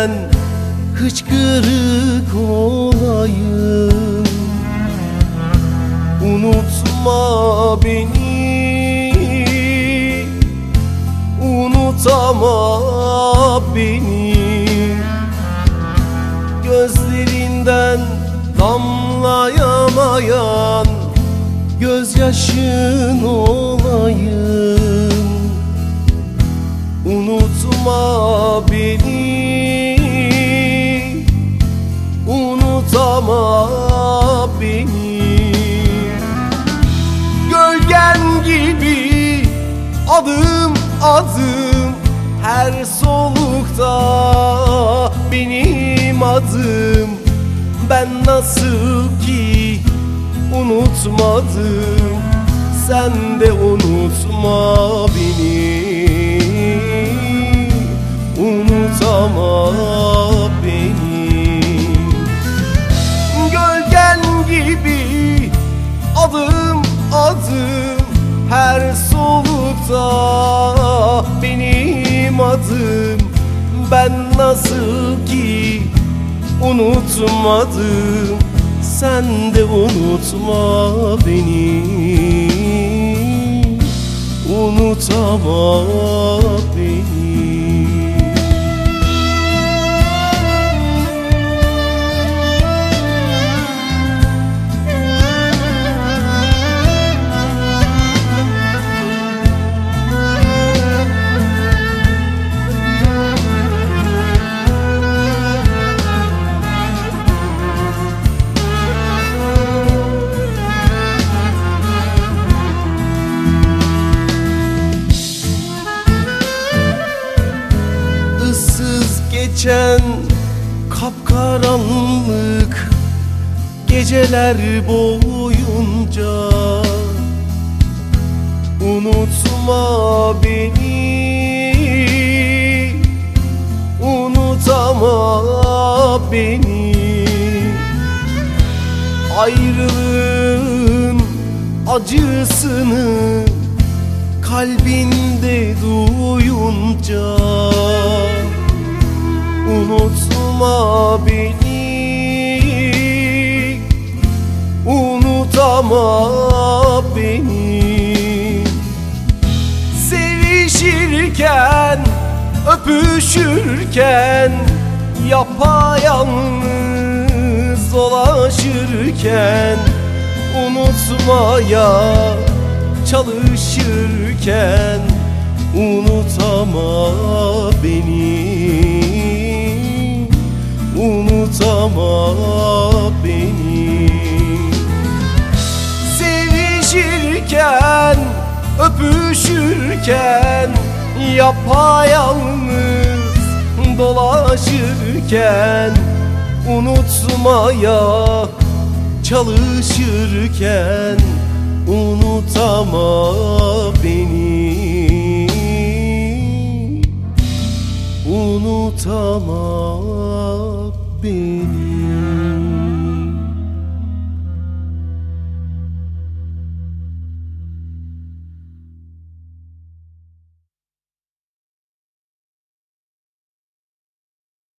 düğümlenen hıçkırık olayım. Unutma beni Unutama beni. Gözlerinden damlayamayan Gözyaşın olayım. Unutma beni adım adım Her solukta benim adım. Ben nasıl ki unutmadım. Sen de unutma beni. Unutama Ben nasıl ki unutmadım. Sen de unutma beni. Unutama geçen kapkaranlık geceler boyunca. Unutma beni Unutama beni. Ayrılığın acısını kalbinde duyunca Unutma beni. Unutama beni. Sevişirken Öpüşürken Yapayalnız dolaşırken Unutmaya çalışırken Unutama beni Unutama beni Sevişirken Öpüşürken Yapayalnız Dolaşırken Unutmaya Çalışırken Unutama beni. Unutama beni